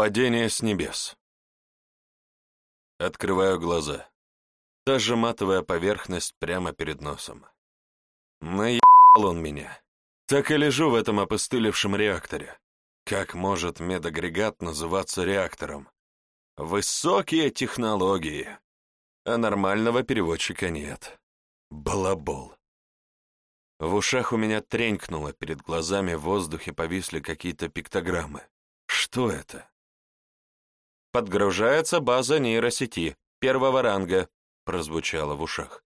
Падение с небес. Открываю глаза. Даже матовая поверхность прямо перед носом. Наебал он меня. Так и лежу в этом опостылевшем реакторе. Как может медагрегат называться реактором? Высокие технологии. А нормального переводчика нет. Балабол. В ушах у меня тренькнуло, перед глазами в воздухе повисли какие-то пиктограммы. Что это? подгружается база нейросети, первого ранга», — прозвучало в ушах.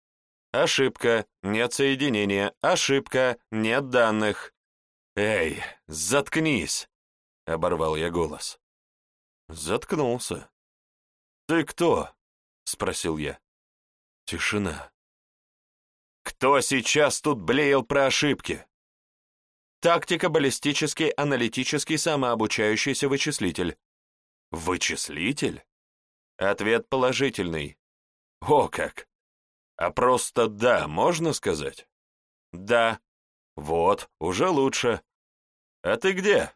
«Ошибка, нет соединения, ошибка, нет данных». «Эй, заткнись!» — оборвал я голос. Заткнулся. «Ты кто?» — спросил я. Тишина. «Кто сейчас тут блеял про ошибки?» «Тактика-баллистический аналитический самообучающийся вычислитель», Вычислитель? Ответ положительный. О как! А просто «да» можно сказать? Да. Вот, уже лучше. А ты где?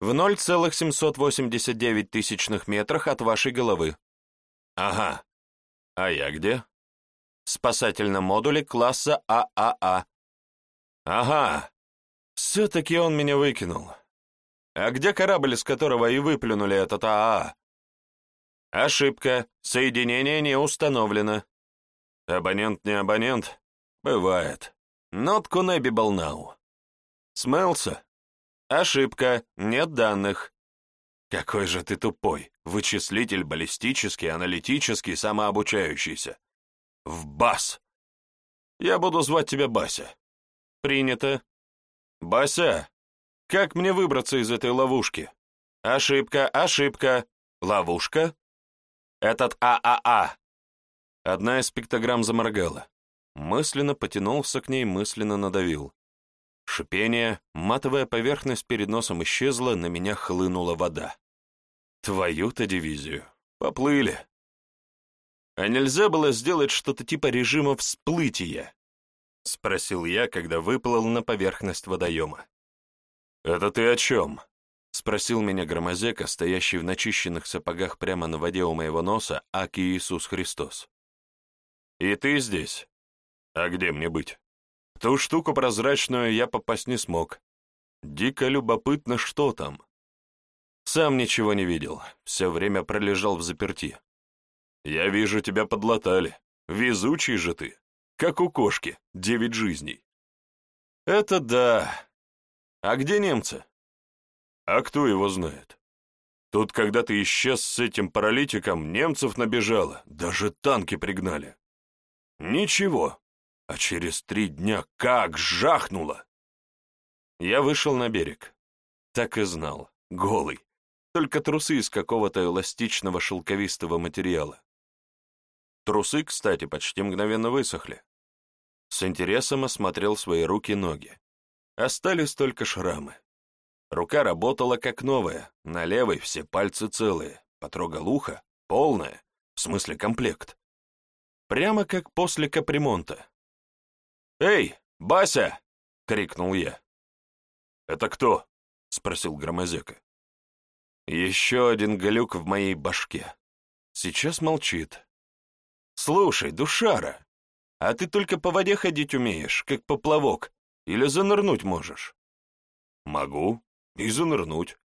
В 0,789 тысячных метрах от вашей головы. Ага. А я где? В спасательном модуле класса ААА. Ага. Все-таки он меня выкинул. А где корабль, с которого и выплюнули этот АА? Ошибка. Соединение не установлено. Абонент не абонент. Бывает. Not connectable now. Смылся? Ошибка. Нет данных. Какой же ты тупой. Вычислитель баллистический, аналитический, самообучающийся. В бас. Я буду звать тебя Бася. Принято. Бася, как мне выбраться из этой ловушки? Ошибка, ошибка, ловушка. Этот ААА. Одна из пиктограмм заморгала. Мысленно потянулся к ней, мысленно надавил. Шипение, матовая поверхность перед носом исчезла, на меня хлынула вода. Твою-то дивизию. Поплыли. А нельзя было сделать что-то типа режима всплытия? Спросил я, когда выплыл на поверхность водоема. «Это ты о чем?» — спросил меня Громозека, стоящий в начищенных сапогах прямо на воде у моего носа, аки Иисус Христос. «И ты здесь? А где мне быть?» Ту штуку прозрачную я попасть не смог. Дико любопытно, что там». Сам ничего не видел, все время пролежал в заперти. «Я вижу, тебя подлатали. Везучий же ты, как у кошки, девять жизней». «Это да», а где немцы? А кто его знает? Тут когда ты исчез с этим паралитиком, немцев набежало, даже танки пригнали. Ничего. А через три дня как жахнуло! Я вышел на берег. Так и знал. Голый. Только трусы из какого-то эластичного шелковистого материала. Трусы, кстати, почти мгновенно высохли. С интересом осмотрел свои руки-ноги. Остались только шрамы. Рука работала как новая, на левой все пальцы целые, потрогал ухо, полное, в смысле комплект. Прямо как после капремонта. «Эй, Бася!» — крикнул я. «Это кто?» — спросил Громозека. «Еще один глюк в моей башке. Сейчас молчит. Слушай, душара, а ты только по воде ходить умеешь, как поплавок, или занырнуть можешь?» «Могу. И занырнуть».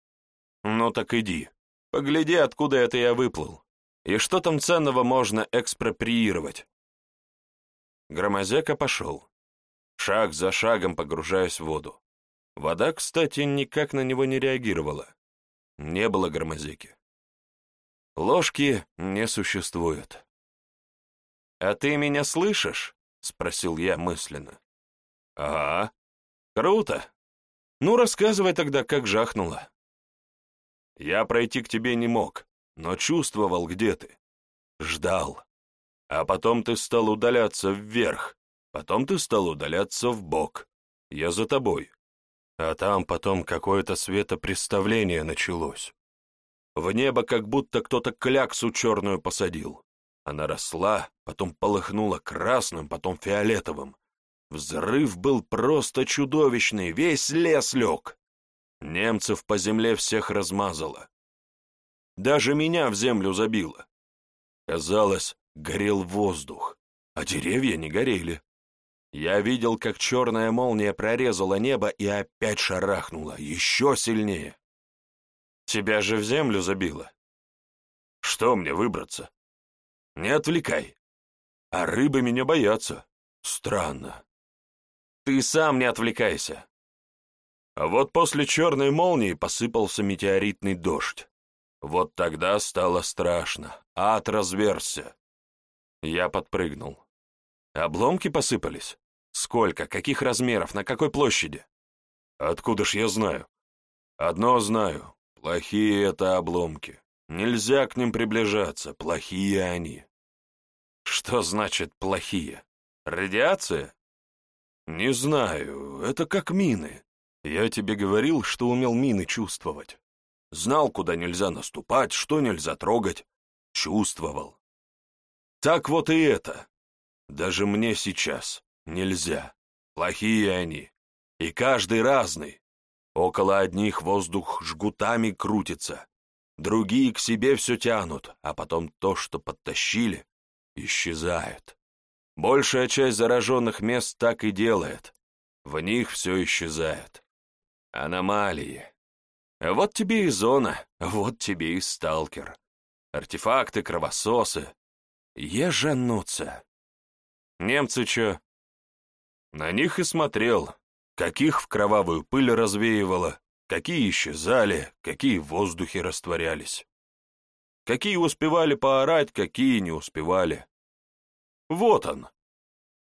«Ну так иди. Погляди, откуда это я выплыл. И что там ценного можно экспроприировать?» Громозека пошел. Шаг за шагом погружаясь в воду. Вода, кстати, никак на него не реагировала. Не было громозеки. Ложки не существуют. «А ты меня слышишь?» — спросил я мысленно. Ага. Круто. Ну, рассказывай тогда, как жахнуло. Я пройти к тебе не мог, но чувствовал, где ты. Ждал. А потом ты стал удаляться вверх, потом ты стал удаляться в бок. Я за тобой. А там потом какое-то светопреставление началось. В небо как будто кто-то кляксу черную посадил. Она росла, потом полыхнула красным, потом фиолетовым. Взрыв был просто чудовищный, весь лес лег. Немцев по земле всех размазало. Даже меня в землю забило. Казалось, горел воздух, а деревья не горели. Я видел, как черная молния прорезала небо и опять шарахнула, еще сильнее. Тебя же в землю забило. Что мне выбраться? Не отвлекай. А рыбы меня боятся. Странно ты сам не отвлекайся». А вот после черной молнии посыпался метеоритный дождь. Вот тогда стало страшно. Ад разверся. Я подпрыгнул. Обломки посыпались? Сколько? Каких размеров? На какой площади? Откуда ж я знаю? Одно знаю. Плохие это обломки. Нельзя к ним приближаться. Плохие они. Что значит «плохие»? Радиация? «Не знаю, это как мины. Я тебе говорил, что умел мины чувствовать. Знал, куда нельзя наступать, что нельзя трогать. Чувствовал. Так вот и это. Даже мне сейчас нельзя. Плохие они. И каждый разный. Около одних воздух жгутами крутится, другие к себе все тянут, а потом то, что подтащили, исчезает. Большая часть зараженных мест так и делает. В них все исчезает. Аномалии. Вот тебе и зона, вот тебе и сталкер. Артефакты, кровососы. Ежанутся. Немцы чё? На них и смотрел, каких в кровавую пыль развеивало, какие исчезали, какие в воздухе растворялись. Какие успевали поорать, какие не успевали. Вот он.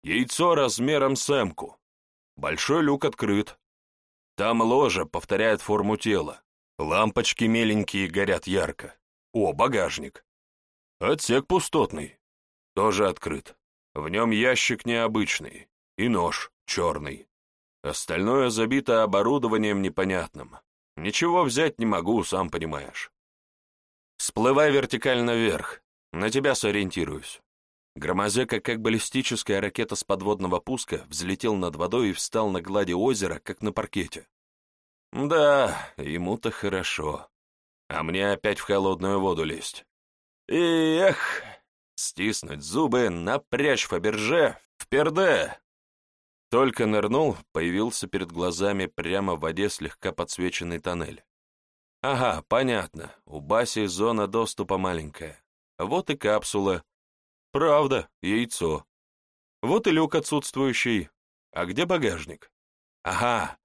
Яйцо размером с эмку. Большой люк открыт. Там ложа повторяет форму тела. Лампочки меленькие горят ярко. О, багажник. Отсек пустотный. Тоже открыт. В нем ящик необычный. И нож черный. Остальное забито оборудованием непонятным. Ничего взять не могу, сам понимаешь. Сплывай вертикально вверх. На тебя сориентируюсь. Громозека, как баллистическая ракета с подводного пуска, взлетел над водой и встал на глади озера, как на паркете. Да, ему-то хорошо. А мне опять в холодную воду лезть. И, эх, стиснуть зубы, напрячь Фаберже, в перде. Только нырнул, появился перед глазами прямо в воде слегка подсвеченный тоннель. Ага, понятно, у Баси зона доступа маленькая. Вот и капсула, Правда, яйцо. Вот и люк отсутствующий. А где багажник? Ага.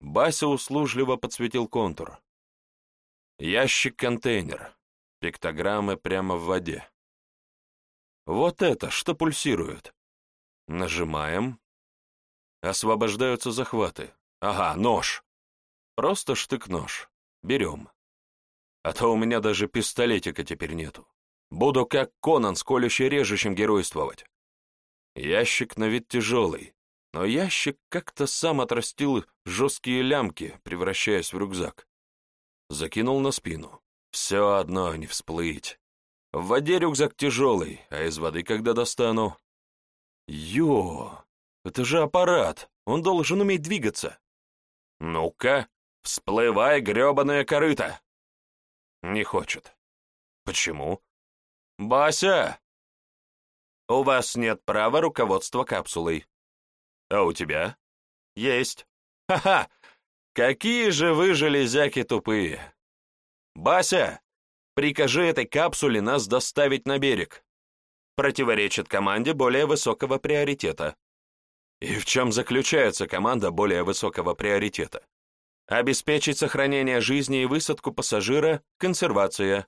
Бася услужливо подсветил контур. Ящик-контейнер. Пиктограммы прямо в воде. Вот это, что пульсирует. Нажимаем. Освобождаются захваты. Ага, нож. Просто штык-нож. Берем. А то у меня даже пистолетика теперь нету. Буду, как Конан, сколяще режущим геройствовать. Ящик на вид тяжелый, но ящик как-то сам отрастил жесткие лямки, превращаясь в рюкзак. Закинул на спину. Все одно не всплыть. В воде рюкзак тяжелый, а из воды когда достану? Ё, это же аппарат, он должен уметь двигаться. Ну-ка, всплывай, гребаное корыто! Не хочет. Почему? Бася! У вас нет права руководства капсулой. А у тебя? Есть. Ха-ха! Какие же вы железяки тупые! Бася! Прикажи этой капсуле нас доставить на берег. Противоречит команде более высокого приоритета. И в чем заключается команда более высокого приоритета? Обеспечить сохранение жизни и высадку пассажира, консервация.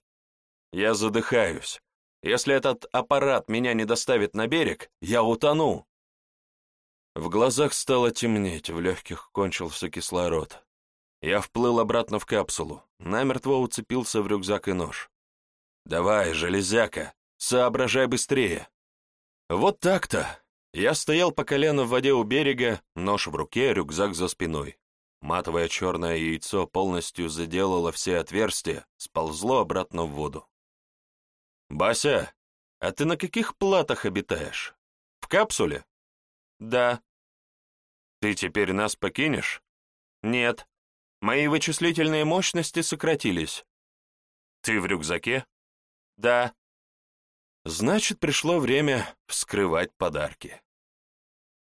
Я задыхаюсь. Если этот аппарат меня не доставит на берег, я утону!» В глазах стало темнеть, в легких кончился кислород. Я вплыл обратно в капсулу, намертво уцепился в рюкзак и нож. «Давай, железяка, соображай быстрее!» «Вот так-то!» Я стоял по колено в воде у берега, нож в руке, рюкзак за спиной. Матовое черное яйцо полностью заделало все отверстия, сползло обратно в воду. «Бася, а ты на каких платах обитаешь? В капсуле?» «Да». «Ты теперь нас покинешь?» «Нет. Мои вычислительные мощности сократились». «Ты в рюкзаке?» «Да». Значит, пришло время вскрывать подарки.